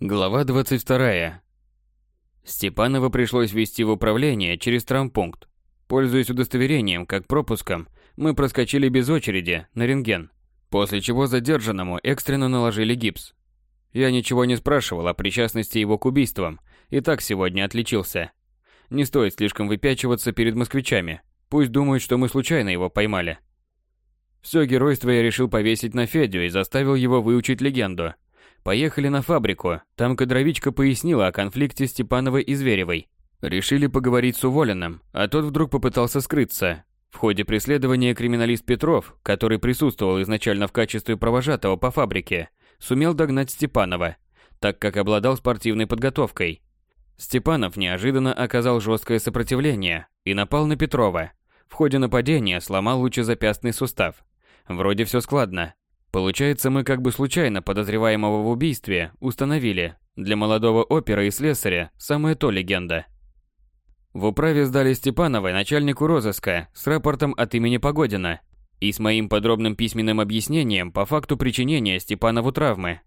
Глава 22. Степанова пришлось ввести в управление через травмпункт. Пользуясь удостоверением как пропуском, мы проскочили без очереди на рентген, после чего задержанному экстренно наложили гипс. Я ничего не спрашивал о причастности его к убийствам, и так сегодня отличился. Не стоит слишком выпячиваться перед москвичами, пусть думают, что мы случайно его поймали. Все геройство я решил повесить на Федю и заставил его выучить легенду – Поехали на фабрику. Там кадровичка пояснила о конфликте Степановой и Зверевой. Решили поговорить с уволенным, а тот вдруг попытался скрыться. В ходе преследования криминалист Петров, который присутствовал изначально в качестве провожатого по фабрике, сумел догнать Степанова, так как обладал спортивной подготовкой. Степанов неожиданно оказал жесткое сопротивление и напал на Петрова. В ходе нападения сломал лучезапястный сустав. Вроде все складно, Получается, мы как бы случайно подозреваемого в убийстве установили. Для молодого опера и слесаря самое то легенда. В управе сдали Степановой начальнику розыска с рапортом от имени Погодина и с моим подробным письменным объяснением по факту причинения Степанову травмы.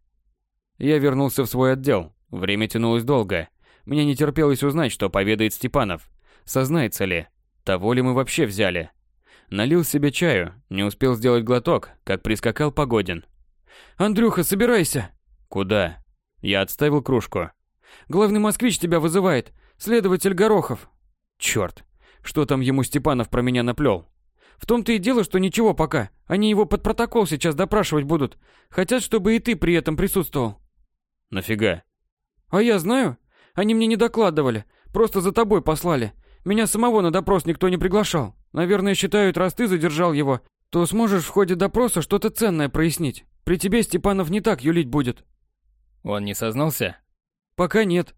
Я вернулся в свой отдел. Время тянулось долго. Мне не терпелось узнать, что поведает Степанов. Сознается ли? Того ли мы вообще взяли? Налил себе чаю, не успел сделать глоток, как прискакал Погодин. «Андрюха, собирайся!» «Куда?» Я отставил кружку. «Главный москвич тебя вызывает, следователь Горохов». «Чёрт, что там ему Степанов про меня наплел?» «В том-то и дело, что ничего пока. Они его под протокол сейчас допрашивать будут. Хотят, чтобы и ты при этом присутствовал». «Нафига?» «А я знаю. Они мне не докладывали. Просто за тобой послали. Меня самого на допрос никто не приглашал. Наверное, считают, раз ты задержал его, то сможешь в ходе допроса что-то ценное прояснить. При тебе Степанов не так юлить будет. Он не сознался? Пока нет.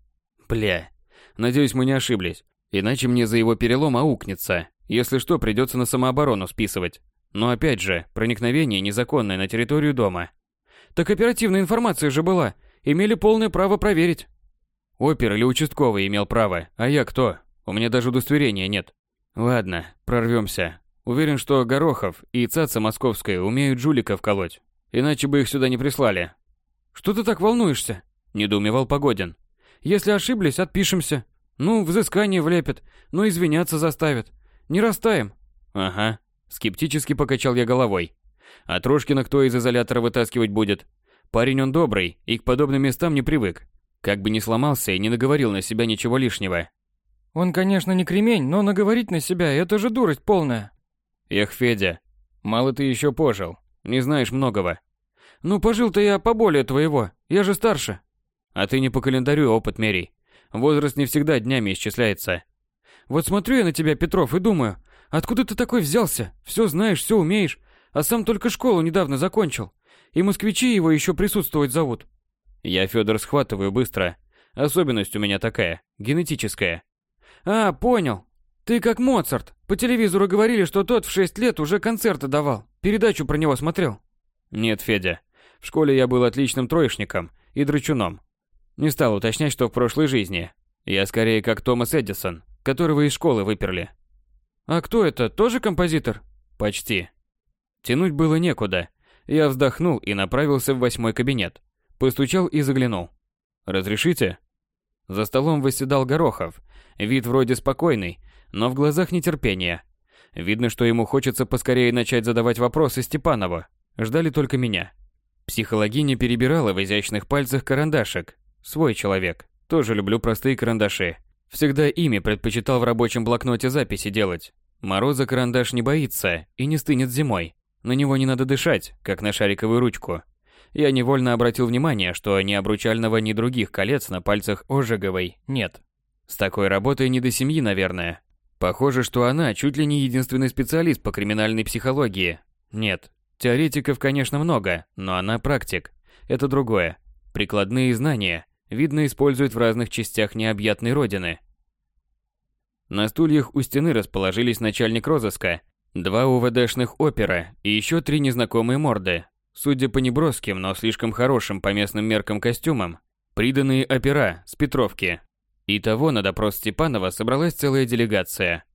Бля. Надеюсь, мы не ошиблись. Иначе мне за его перелом аукнется. Если что, придется на самооборону списывать. Но опять же, проникновение незаконное на территорию дома. Так оперативная информация же была. Имели полное право проверить. Опер или участковый имел право, а я кто? У меня даже удостоверения нет. Ладно, прорвемся. Уверен, что Горохов и Цаца Московская умеют жуликов колоть. Иначе бы их сюда не прислали. Что ты так волнуешься? Недоумевал Погодин. Если ошиблись, отпишемся. Ну, взыскание влепят, но извиняться заставят. Не растаем. Ага. Скептически покачал я головой. А Трошкина кто из изолятора вытаскивать будет? Парень он добрый и к подобным местам не привык. Как бы не сломался и не наговорил на себя ничего лишнего. Он, конечно, не кремень, но наговорить на себя – это же дурость полная. Эх, Федя, мало ты еще пожил, не знаешь многого. Ну, пожил-то я поболее твоего, я же старше. А ты не по календарю опыт мерей. Возраст не всегда днями исчисляется. Вот смотрю я на тебя, Петров, и думаю, откуда ты такой взялся? Все знаешь, все умеешь, а сам только школу недавно закончил. И москвичи его еще присутствовать зовут. Я, Федор, схватываю быстро. Особенность у меня такая, генетическая. А, понял. Ты как Моцарт. По телевизору говорили, что тот в 6 лет уже концерты давал. Передачу про него смотрел. Нет, Федя. В школе я был отличным троечником и драчуном. Не стал уточнять, что в прошлой жизни. Я скорее как Томас Эдисон, которого из школы выперли. А кто это? Тоже композитор? Почти. Тянуть было некуда. Я вздохнул и направился в восьмой кабинет. Постучал и заглянул. «Разрешите?» За столом восседал Горохов, Вид вроде спокойный, но в глазах нетерпение. Видно, что ему хочется поскорее начать задавать вопросы Степанову. Ждали только меня. Психологиня перебирала в изящных пальцах карандашик. Свой человек. Тоже люблю простые карандаши. Всегда ими предпочитал в рабочем блокноте записи делать. Мороза карандаш не боится и не стынет зимой. На него не надо дышать, как на шариковую ручку. Я невольно обратил внимание, что ни обручального, ни других колец на пальцах Ожеговой нет. С такой работой не до семьи, наверное. Похоже, что она чуть ли не единственный специалист по криминальной психологии. Нет, теоретиков, конечно, много, но она практик. Это другое. Прикладные знания, видно, используют в разных частях необъятной родины. На стульях у стены расположились начальник розыска, два УВДшных опера и еще три незнакомые морды. Судя по неброским, но слишком хорошим по местным меркам костюмам, приданные опера с Петровки. Итого на допрос Степанова собралась целая делегация.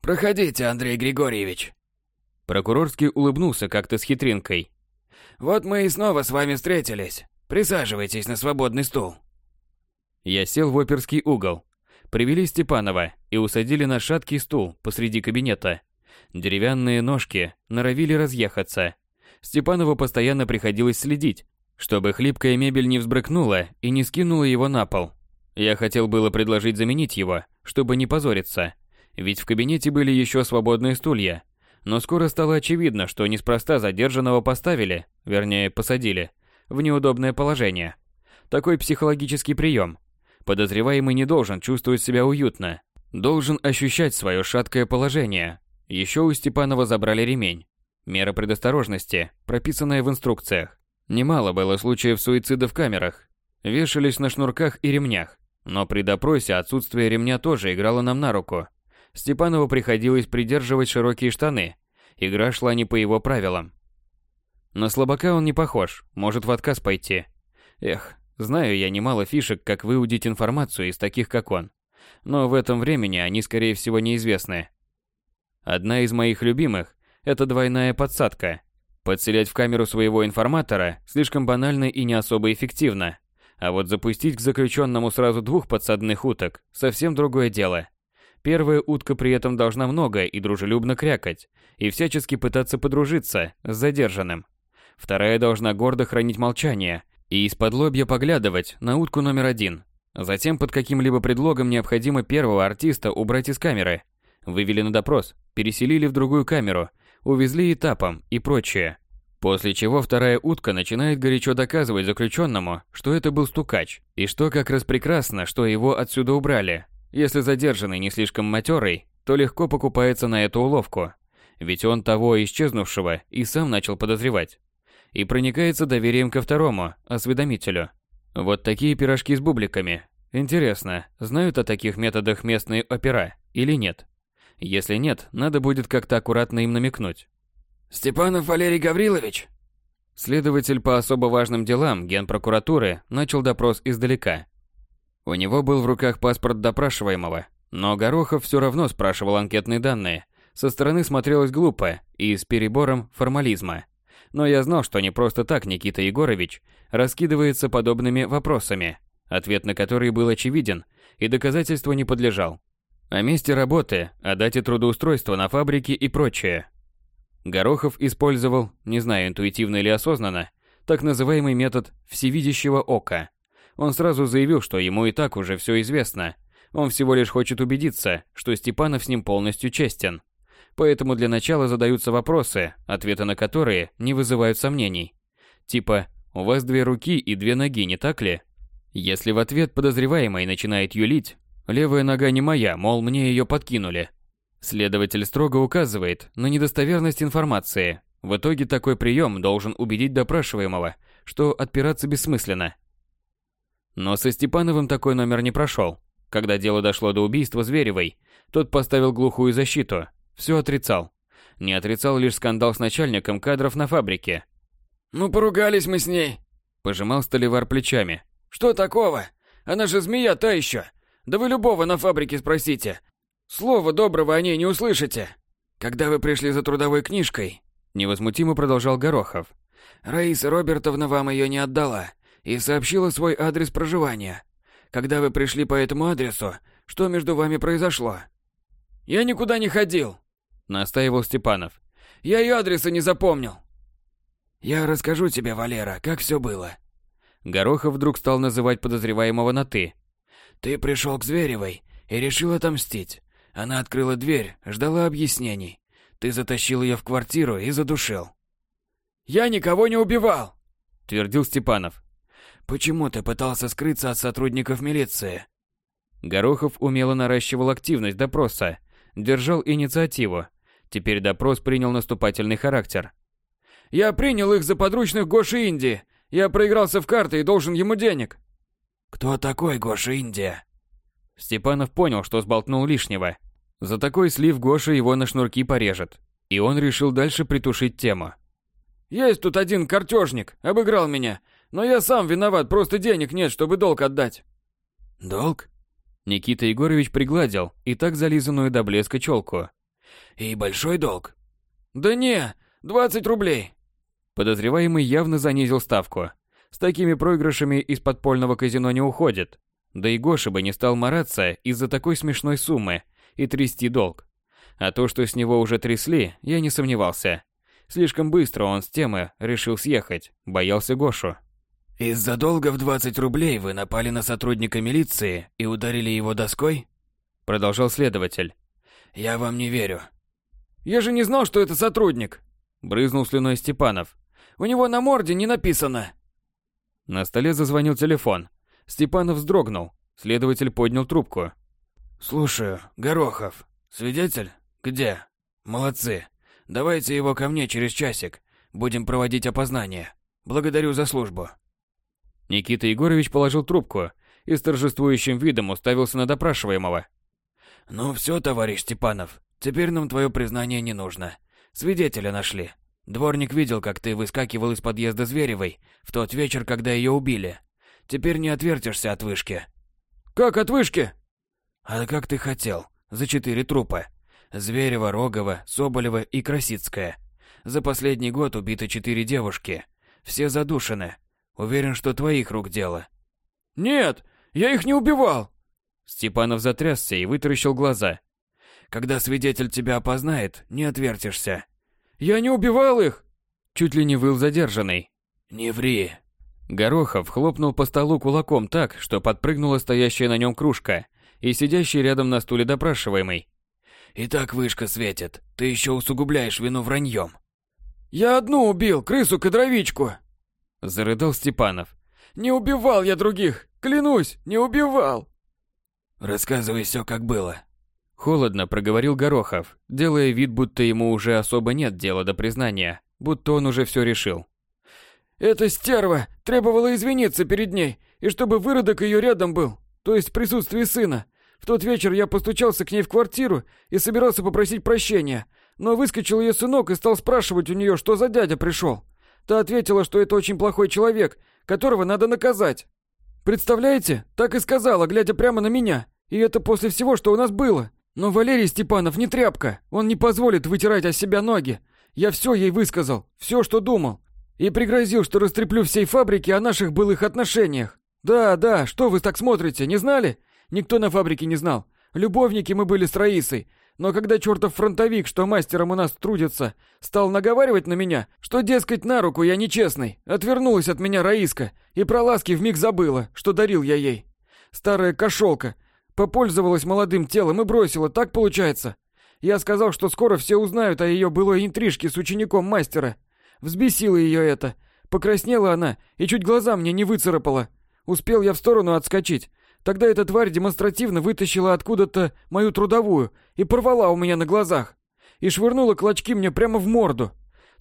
«Проходите, Андрей Григорьевич». Прокурорский улыбнулся как-то с хитринкой. «Вот мы и снова с вами встретились. Присаживайтесь на свободный стул». Я сел в оперский угол. Привели Степанова и усадили на шаткий стул посреди кабинета. Деревянные ножки норовили разъехаться. Степанову постоянно приходилось следить, чтобы хлипкая мебель не взбрыкнула и не скинула его на пол. Я хотел было предложить заменить его, чтобы не позориться, ведь в кабинете были еще свободные стулья. Но скоро стало очевидно, что неспроста задержанного поставили, вернее, посадили, в неудобное положение. Такой психологический прием. Подозреваемый не должен чувствовать себя уютно, должен ощущать свое шаткое положение. Еще у Степанова забрали ремень. Мера предосторожности, прописанная в инструкциях. Немало было случаев суицида в камерах. Вешались на шнурках и ремнях. Но при допросе отсутствие ремня тоже играло нам на руку. Степанову приходилось придерживать широкие штаны. Игра шла не по его правилам. На слабака он не похож, может в отказ пойти. Эх, знаю я немало фишек, как выудить информацию из таких, как он. Но в этом времени они, скорее всего, неизвестны. Одна из моих любимых – это двойная подсадка. Подселять в камеру своего информатора слишком банально и не особо эффективно. А вот запустить к заключенному сразу двух подсадных уток – совсем другое дело. Первая утка при этом должна много и дружелюбно крякать, и всячески пытаться подружиться с задержанным. Вторая должна гордо хранить молчание и из-под лобья поглядывать на утку номер один. Затем под каким-либо предлогом необходимо первого артиста убрать из камеры. Вывели на допрос, переселили в другую камеру, увезли этапом и прочее. После чего вторая утка начинает горячо доказывать заключенному, что это был стукач, и что как раз прекрасно, что его отсюда убрали, если задержанный не слишком матерый, то легко покупается на эту уловку. Ведь он того исчезнувшего и сам начал подозревать. И проникается доверием ко второму, осведомителю. Вот такие пирожки с бубликами. Интересно, знают о таких методах местные опера или нет? Если нет, надо будет как-то аккуратно им намекнуть. «Степанов Валерий Гаврилович?» Следователь по особо важным делам Генпрокуратуры начал допрос издалека. У него был в руках паспорт допрашиваемого, но Горохов все равно спрашивал анкетные данные. Со стороны смотрелось глупо и с перебором формализма. Но я знал, что не просто так Никита Егорович раскидывается подобными вопросами, ответ на которые был очевиден и доказательству не подлежал. О месте работы, о дате трудоустройства на фабрике и прочее. Горохов использовал, не знаю интуитивно или осознанно, так называемый метод всевидящего ока – он сразу заявил, что ему и так уже все известно. Он всего лишь хочет убедиться, что Степанов с ним полностью честен. Поэтому для начала задаются вопросы, ответы на которые не вызывают сомнений. Типа «У вас две руки и две ноги, не так ли?» Если в ответ подозреваемый начинает юлить, левая нога не моя, мол, мне ее подкинули. Следователь строго указывает на недостоверность информации. В итоге такой прием должен убедить допрашиваемого, что отпираться бессмысленно. Но со Степановым такой номер не прошел. Когда дело дошло до убийства Зверевой, тот поставил глухую защиту, все отрицал. Не отрицал лишь скандал с начальником кадров на фабрике. «Ну, поругались мы с ней», – пожимал Столивар плечами. «Что такого? Она же змея та еще. Да вы любого на фабрике спросите. Слова доброго о ней не услышите. Когда вы пришли за трудовой книжкой, невозмутимо продолжал Горохов. Раиса Робертовна вам ее не отдала и сообщила свой адрес проживания. Когда вы пришли по этому адресу, что между вами произошло? Я никуда не ходил, настаивал Степанов. Я ее адреса не запомнил. Я расскажу тебе, Валера, как все было. Горохов вдруг стал называть подозреваемого на «ты». Ты пришел к Зверевой и решил отомстить. Она открыла дверь, ждала объяснений. Ты затащил ее в квартиру и задушил. «Я никого не убивал!» – твердил Степанов. Почему ты пытался скрыться от сотрудников милиции? Горохов умело наращивал активность допроса, держал инициативу. Теперь допрос принял наступательный характер. Я принял их за подручных Гоши Индии. Я проигрался в карты и должен ему денег. Кто такой Гоша Индия? Степанов понял, что сболтнул лишнего. За такой слив Гоша его на шнурки порежет. И он решил дальше притушить тему. Есть тут один картежник, обыграл меня. Но я сам виноват, просто денег нет, чтобы долг отдать. Долг? Никита Егорович пригладил и так зализанную до блеска челку. И большой долг? Да не, 20 рублей. Подозреваемый явно занизил ставку. С такими проигрышами из подпольного казино не уходит. Да и Гоша бы не стал мараться из-за такой смешной суммы и трясти долг. А то, что с него уже трясли, я не сомневался. Слишком быстро он с темы решил съехать, боялся Гошу. «Из-за долга в 20 рублей вы напали на сотрудника милиции и ударили его доской?» Продолжал следователь. «Я вам не верю». «Я же не знал, что это сотрудник!» Брызнул слюной Степанов. «У него на морде не написано!» На столе зазвонил телефон. Степанов вздрогнул. Следователь поднял трубку. «Слушаю, Горохов. Свидетель? Где? Молодцы. Давайте его ко мне через часик. Будем проводить опознание. Благодарю за службу». Никита Егорович положил трубку и с торжествующим видом уставился на допрашиваемого. «Ну все, товарищ Степанов, теперь нам твое признание не нужно. Свидетеля нашли. Дворник видел, как ты выскакивал из подъезда Зверевой в тот вечер, когда ее убили. Теперь не отвертишься от вышки». «Как от вышки?» «А как ты хотел. За четыре трупа. Зверева, Рогова, Соболева и Красицкая. За последний год убиты четыре девушки. Все задушены. Уверен, что твоих рук дело. Нет, я их не убивал. Степанов затрясся и вытаращил глаза. Когда свидетель тебя опознает, не отвертишься. Я не убивал их. Чуть ли не выл задержанный. Не ври. Горохов хлопнул по столу кулаком так, что подпрыгнула стоящая на нем кружка и сидящий рядом на стуле допрашиваемый. И так вышка светит. Ты еще усугубляешь вину враньем. Я одну убил, крысу-кадровичку. Зарыдал Степанов. Не убивал я других, клянусь, не убивал. Рассказывай все, как было. Холодно проговорил Горохов, делая вид, будто ему уже особо нет дела до признания, будто он уже все решил. Эта стерва требовала извиниться перед ней, и чтобы выродок ее рядом был, то есть в присутствии сына. В тот вечер я постучался к ней в квартиру и собирался попросить прощения, но выскочил ее сынок и стал спрашивать у нее, что за дядя пришел. Та ответила, что это очень плохой человек, которого надо наказать. Представляете? Так и сказала, глядя прямо на меня. И это после всего, что у нас было. Но Валерий Степанов не тряпка. Он не позволит вытирать о себя ноги. Я все ей высказал, все, что думал. И пригрозил, что растреплю всей фабрике о наших былых отношениях. Да, да, что вы так смотрите, не знали? Никто на фабрике не знал. Любовники мы были с Раисой, но когда чертов фронтовик, что мастером у нас трудится, стал наговаривать на меня, что, дескать, на руку я нечестный, отвернулась от меня Раиска и про ласки вмиг забыла, что дарил я ей. Старая кошелка. Попользовалась молодым телом и бросила, так получается. Я сказал, что скоро все узнают о ее былой интрижке с учеником мастера. Взбесило ее это. Покраснела она и чуть глаза мне не выцарапала. Успел я в сторону отскочить, Тогда эта тварь демонстративно вытащила откуда-то мою трудовую и порвала у меня на глазах. И швырнула клочки мне прямо в морду.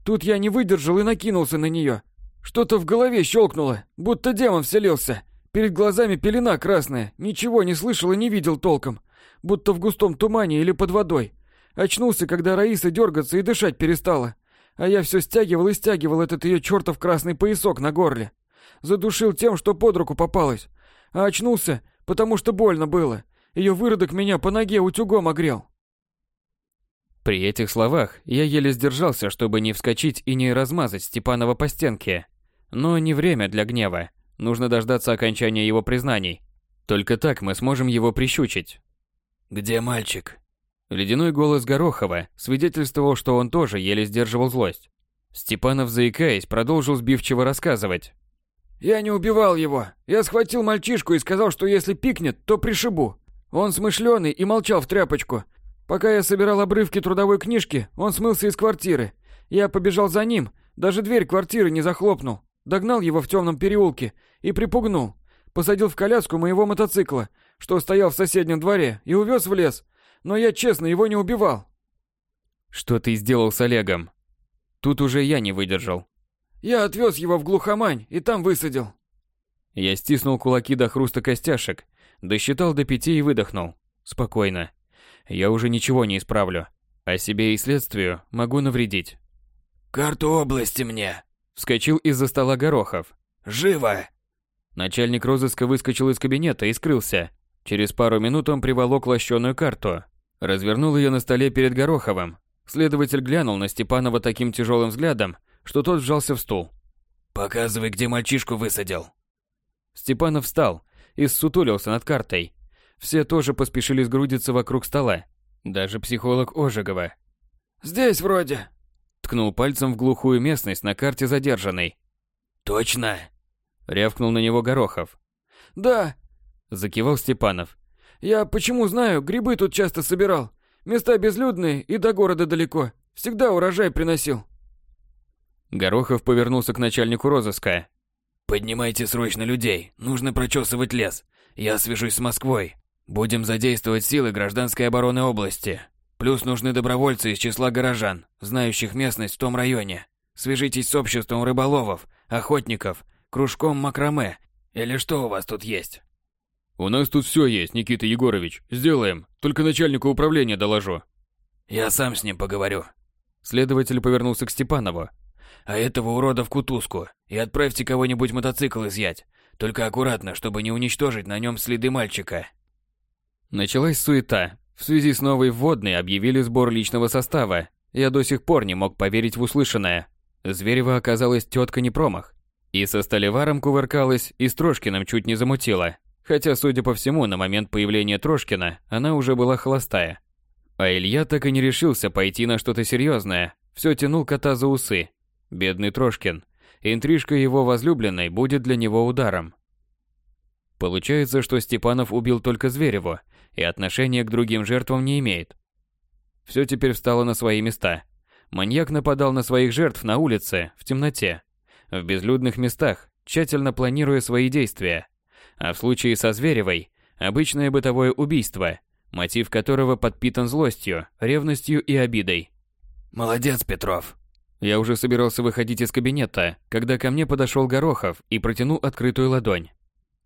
Тут я не выдержал и накинулся на нее. Что-то в голове щелкнуло, будто демон вселился. Перед глазами пелена красная, ничего не слышал и не видел толком. Будто в густом тумане или под водой. Очнулся, когда Раиса дергаться и дышать перестала. А я все стягивал и стягивал этот ее чертов красный поясок на горле. Задушил тем, что под руку попалось. А очнулся, потому что больно было. Ее выродок меня по ноге утюгом огрел. При этих словах я еле сдержался, чтобы не вскочить и не размазать Степанова по стенке. Но не время для гнева. Нужно дождаться окончания его признаний. Только так мы сможем его прищучить. «Где мальчик?» Ледяной голос Горохова свидетельствовал, что он тоже еле сдерживал злость. Степанов, заикаясь, продолжил сбивчиво рассказывать. Я не убивал его. Я схватил мальчишку и сказал, что если пикнет, то пришибу. Он смышленый и молчал в тряпочку. Пока я собирал обрывки трудовой книжки, он смылся из квартиры. Я побежал за ним, даже дверь квартиры не захлопнул. Догнал его в темном переулке и припугнул. Посадил в коляску моего мотоцикла, что стоял в соседнем дворе, и увез в лес. Но я честно его не убивал. Что ты сделал с Олегом? Тут уже я не выдержал. Я отвез его в глухомань и там высадил. Я стиснул кулаки до хруста костяшек, досчитал до пяти и выдохнул. Спокойно. Я уже ничего не исправлю. А себе и следствию могу навредить. «Карту области мне!» Вскочил из-за стола Горохов. «Живо!» Начальник розыска выскочил из кабинета и скрылся. Через пару минут он приволок лощеную карту. Развернул ее на столе перед Гороховым. Следователь глянул на Степанова таким тяжелым взглядом, что тот вжался в стул. «Показывай, где мальчишку высадил». Степанов встал и ссутулился над картой. Все тоже поспешили сгрудиться вокруг стола. Даже психолог Ожегова. «Здесь вроде», — ткнул пальцем в глухую местность на карте задержанной. «Точно?» — рявкнул на него Горохов. «Да», — закивал Степанов. «Я почему знаю, грибы тут часто собирал. Места безлюдные и до города далеко. Всегда урожай приносил». Горохов повернулся к начальнику розыска. «Поднимайте срочно людей, нужно прочесывать лес. Я свяжусь с Москвой. Будем задействовать силы гражданской обороны области. Плюс нужны добровольцы из числа горожан, знающих местность в том районе. Свяжитесь с обществом рыболовов, охотников, кружком макраме. Или что у вас тут есть?» «У нас тут все есть, Никита Егорович. Сделаем. Только начальнику управления доложу». «Я сам с ним поговорю». Следователь повернулся к Степанову а этого урода в кутузку и отправьте кого-нибудь мотоцикл изъять. Только аккуратно, чтобы не уничтожить на нем следы мальчика. Началась суета. В связи с новой вводной объявили сбор личного состава. Я до сих пор не мог поверить в услышанное. Зверева оказалась тетка не промах. И со Столеваром кувыркалась, и с Трошкиным чуть не замутила. Хотя, судя по всему, на момент появления Трошкина она уже была холостая. А Илья так и не решился пойти на что-то серьезное. Все тянул кота за усы. Бедный Трошкин. Интрижка его возлюбленной будет для него ударом. Получается, что Степанов убил только Звереву и отношения к другим жертвам не имеет. Все теперь встало на свои места. Маньяк нападал на своих жертв на улице, в темноте, в безлюдных местах, тщательно планируя свои действия. А в случае со Зверевой – обычное бытовое убийство, мотив которого подпитан злостью, ревностью и обидой. «Молодец, Петров», я уже собирался выходить из кабинета, когда ко мне подошел Горохов и протянул открытую ладонь.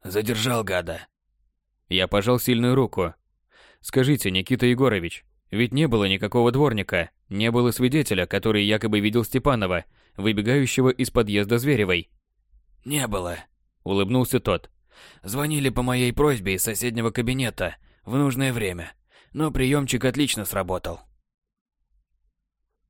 Задержал гада. Я пожал сильную руку. Скажите, Никита Егорович, ведь не было никакого дворника, не было свидетеля, который якобы видел Степанова, выбегающего из подъезда Зверевой. Не было, улыбнулся тот. Звонили по моей просьбе из соседнего кабинета в нужное время, но приемчик отлично сработал.